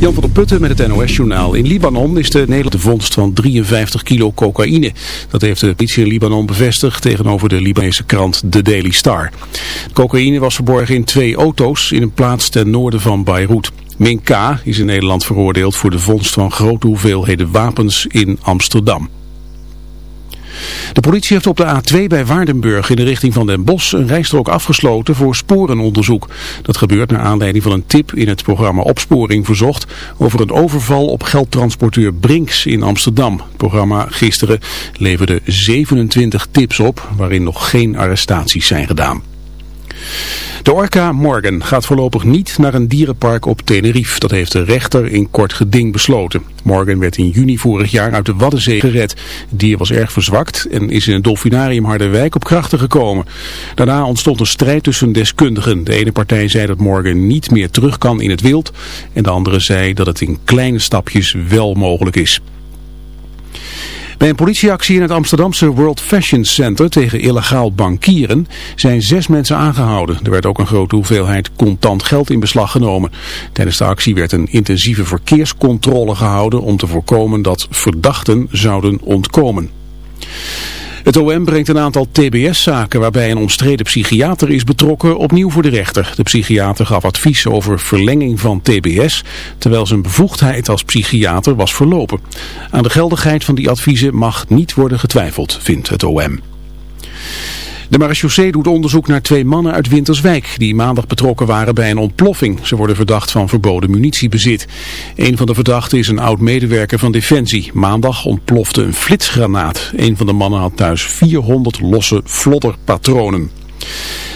Jan van der Putten met het NOS-journaal. In Libanon is de Nederlandse vondst van 53 kilo cocaïne. Dat heeft de politie in Libanon bevestigd tegenover de Libanese krant The Daily Star. cocaïne was verborgen in twee auto's in een plaats ten noorden van Beirut. Min K. is in Nederland veroordeeld voor de vondst van grote hoeveelheden wapens in Amsterdam. De politie heeft op de A2 bij Waardenburg in de richting van Den Bosch een rijstrook afgesloten voor sporenonderzoek. Dat gebeurt naar aanleiding van een tip in het programma Opsporing Verzocht over een overval op geldtransporteur Brinks in Amsterdam. Het programma gisteren leverde 27 tips op waarin nog geen arrestaties zijn gedaan. De orka Morgan gaat voorlopig niet naar een dierenpark op Tenerife. Dat heeft de rechter in kort geding besloten. Morgan werd in juni vorig jaar uit de Waddenzee gered. Het dier was erg verzwakt en is in het dolfinarium Harderwijk op krachten gekomen. Daarna ontstond een strijd tussen deskundigen. De ene partij zei dat Morgan niet meer terug kan in het wild. En de andere zei dat het in kleine stapjes wel mogelijk is. Bij een politieactie in het Amsterdamse World Fashion Center tegen illegaal bankieren zijn zes mensen aangehouden. Er werd ook een grote hoeveelheid contant geld in beslag genomen. Tijdens de actie werd een intensieve verkeerscontrole gehouden om te voorkomen dat verdachten zouden ontkomen. Het OM brengt een aantal TBS-zaken waarbij een omstreden psychiater is betrokken opnieuw voor de rechter. De psychiater gaf advies over verlenging van TBS, terwijl zijn bevoegdheid als psychiater was verlopen. Aan de geldigheid van die adviezen mag niet worden getwijfeld, vindt het OM. De marechaussee doet onderzoek naar twee mannen uit Winterswijk die maandag betrokken waren bij een ontploffing. Ze worden verdacht van verboden munitiebezit. Een van de verdachten is een oud-medewerker van Defensie. Maandag ontplofte een flitsgranaat. Een van de mannen had thuis 400 losse flodderpatronen.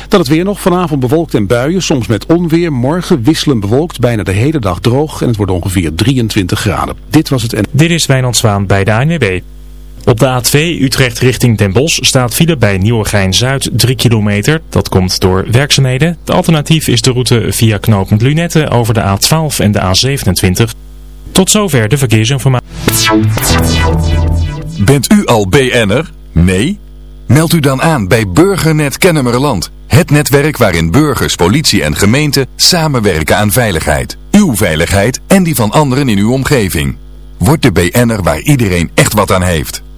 Dan het weer nog. Vanavond bewolkt en buien, soms met onweer. Morgen wisselen bewolkt, bijna de hele dag droog en het wordt ongeveer 23 graden. Dit was het en... Dit is Wijnand Zwaan bij de ANWB. Op de A2 Utrecht richting Den Bosch staat file bij Nieuwegein-Zuid 3 kilometer. Dat komt door werkzaamheden. De alternatief is de route via knooppunt Lunette over de A12 en de A27. Tot zover de verkeersinformatie. Bent u al BN'er? Nee? Meld u dan aan bij Burgernet Kennemerland. Het netwerk waarin burgers, politie en gemeente samenwerken aan veiligheid. Uw veiligheid en die van anderen in uw omgeving. Word de BN'er waar iedereen echt wat aan heeft.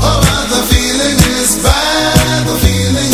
Oh, feeling is bad, the feeling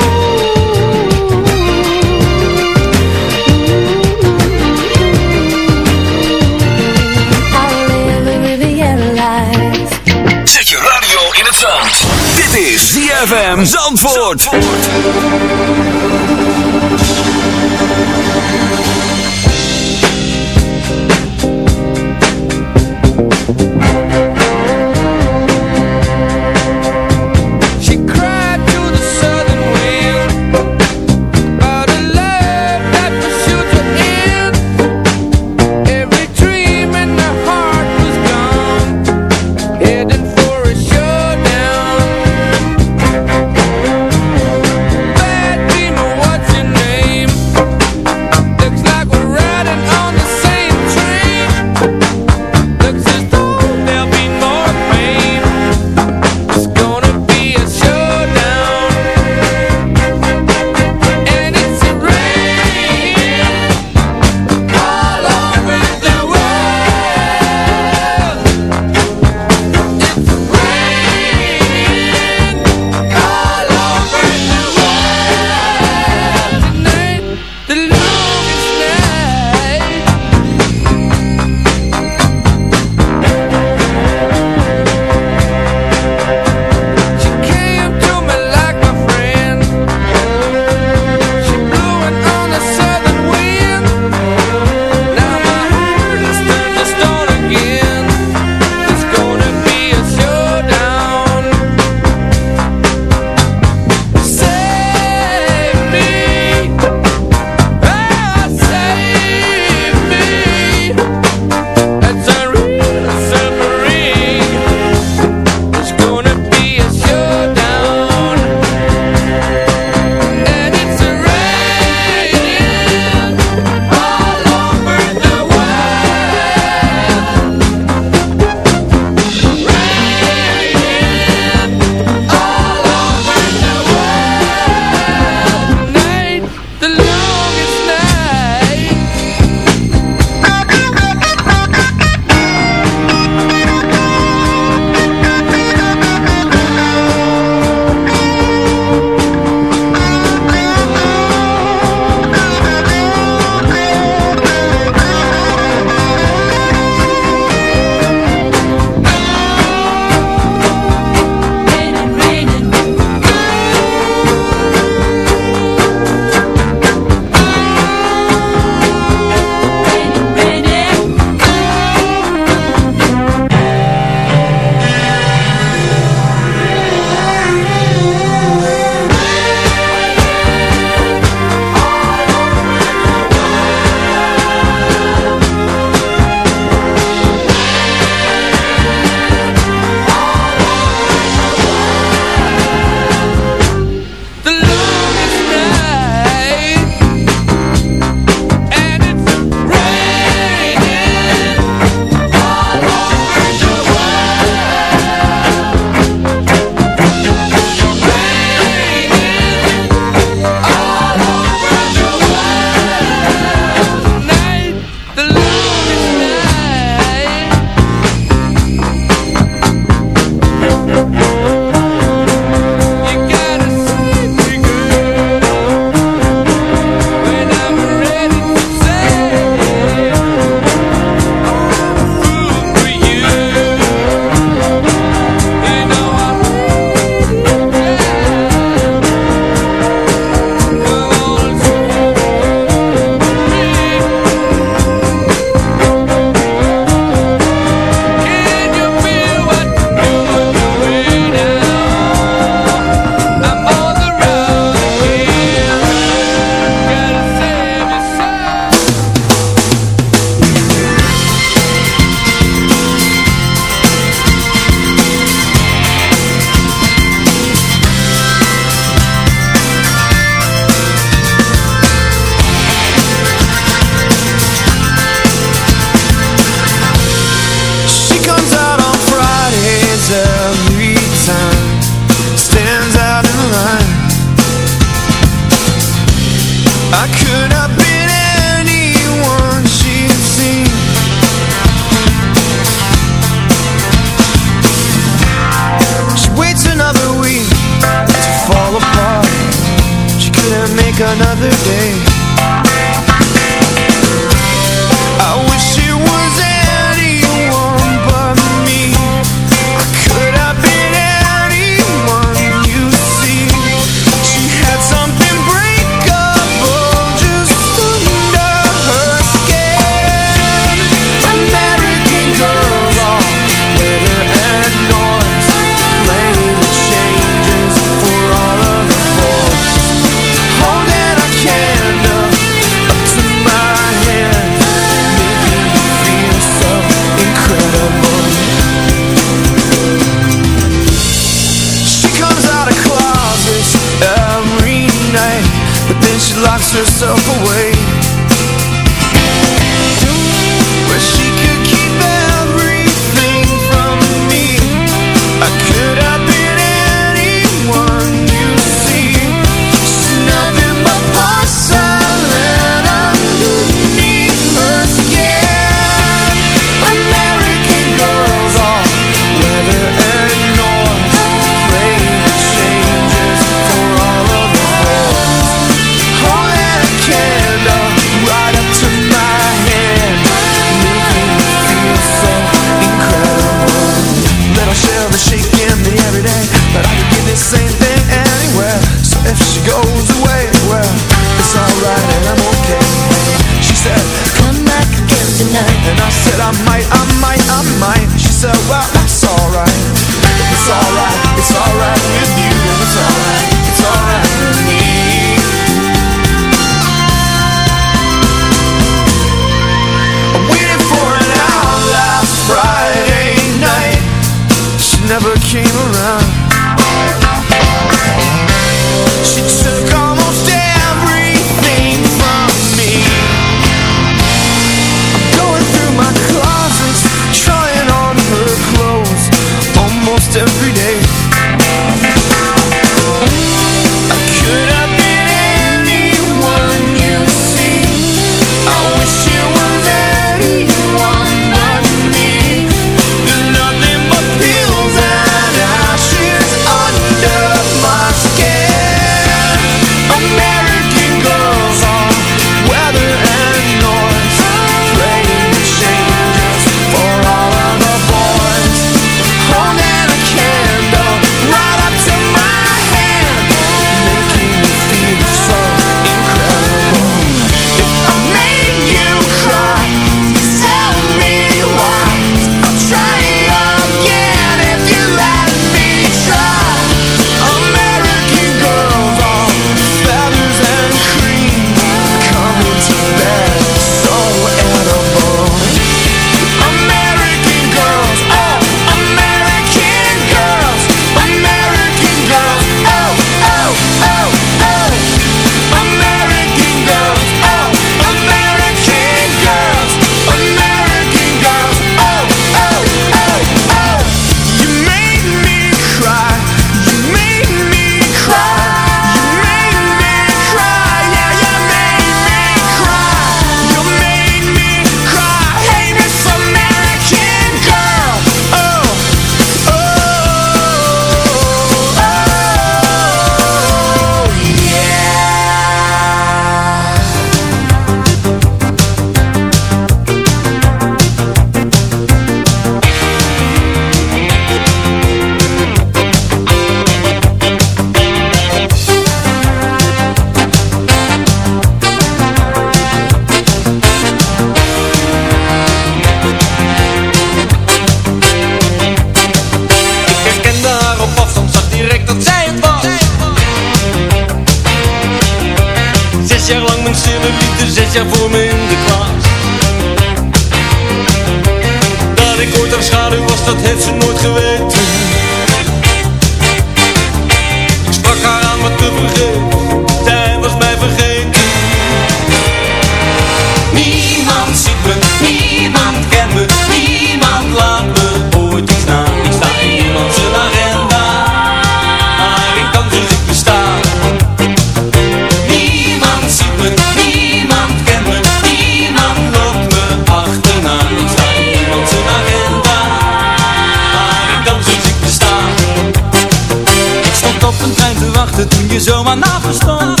lachte toen je zomaar naast me stond.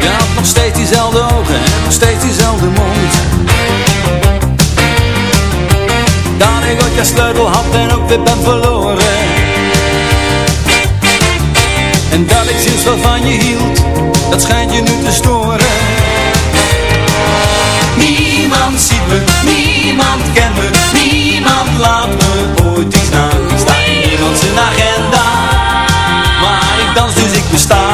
Je had nog steeds diezelfde ogen en nog steeds diezelfde mond. Dat ik ook jouw sleutel had en ook weer ben verloren. En dat ik sinds wat van je hield, dat schijnt je nu te storen. Niemand ziet me, niemand kent me, niemand laat me ooit iets na. Sta in niemand zijn agenda. está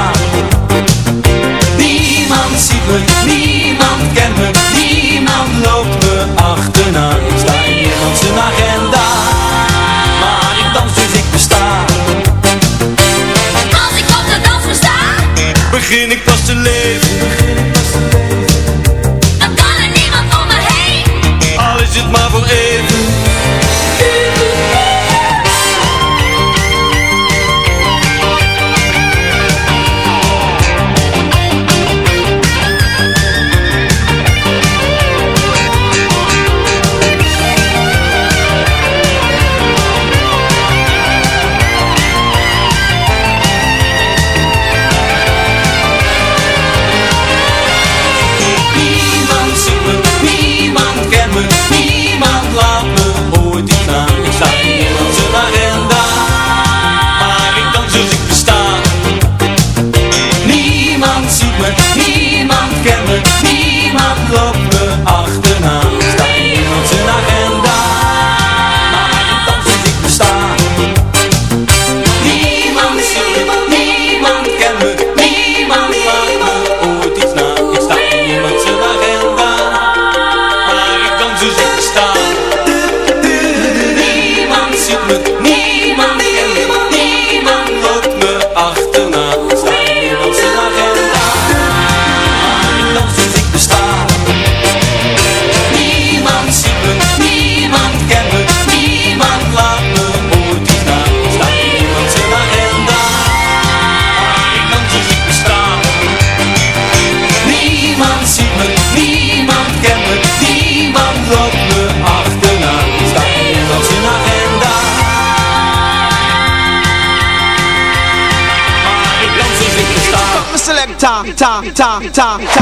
ta ta ta ta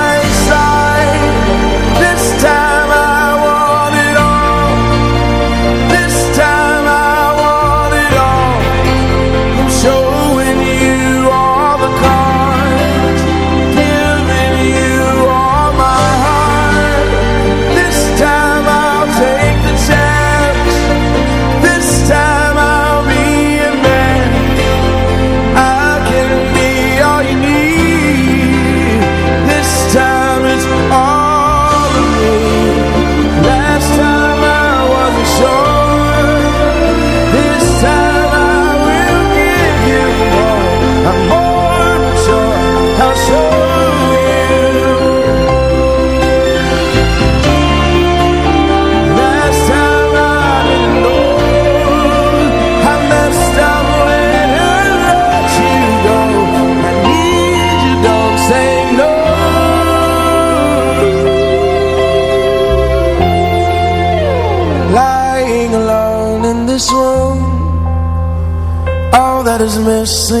was missing.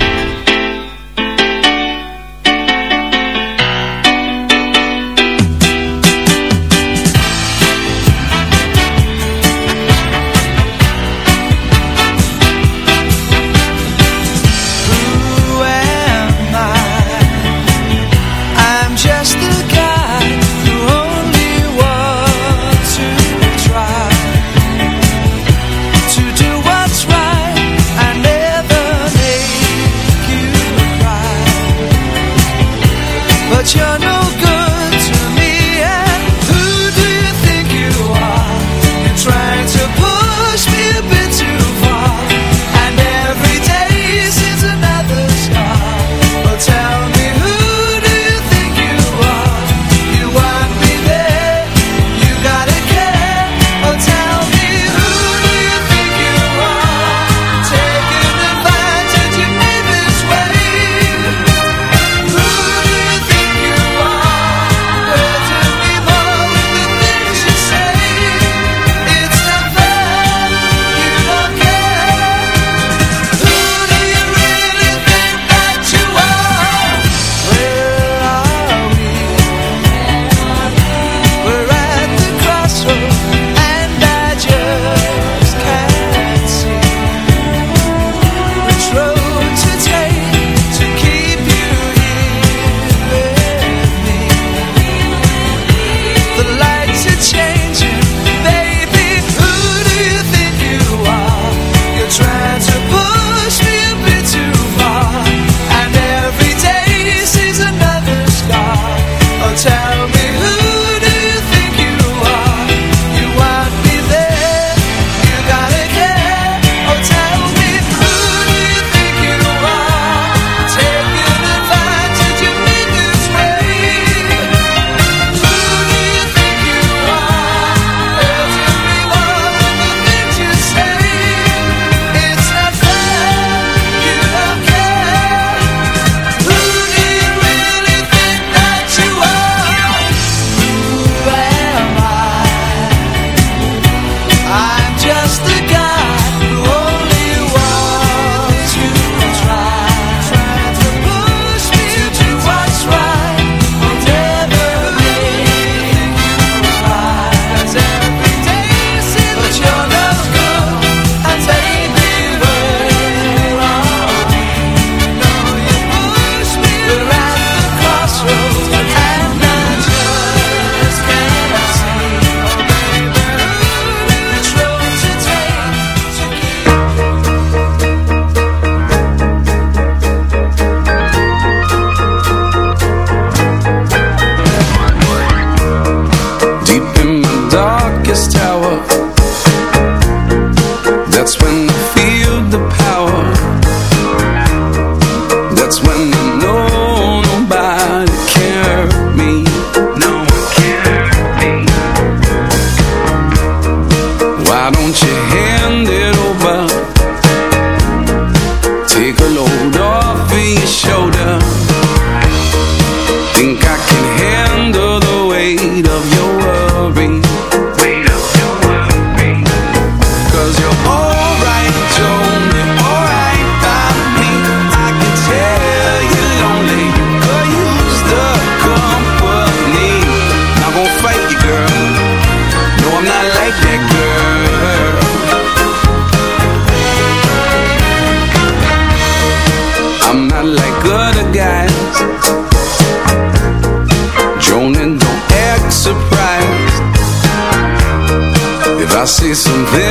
some things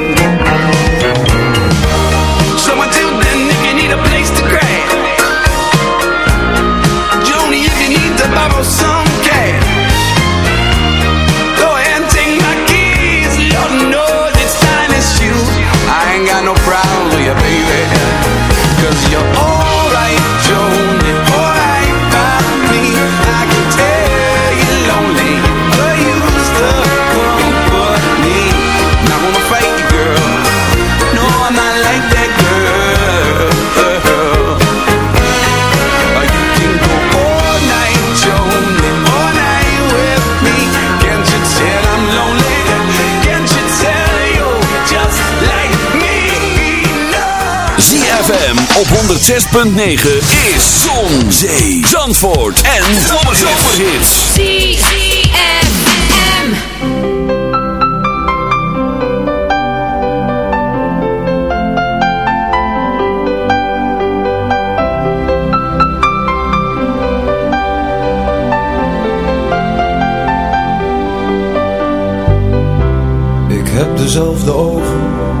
106.9 is Zon, Zee, Zandvoort en Zomerhits. ZFM. Ik heb dezelfde ogen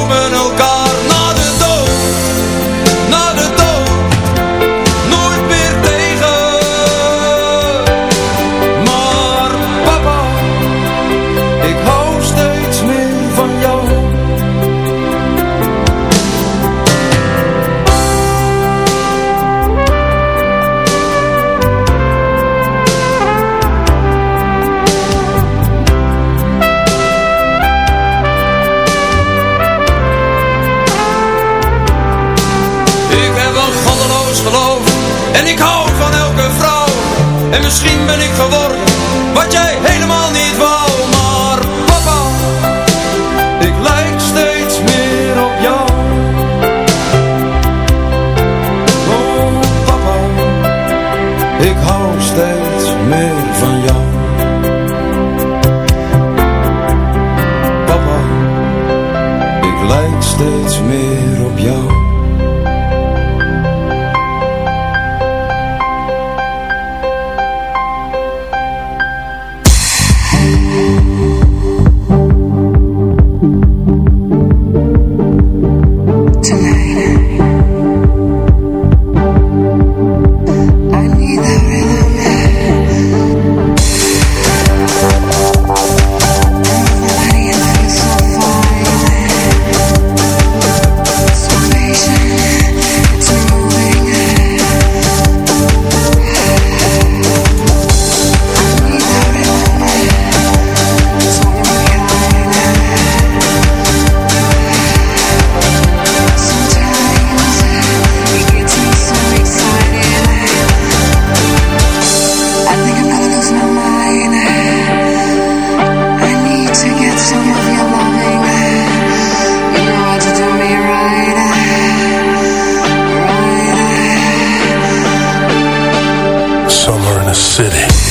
city.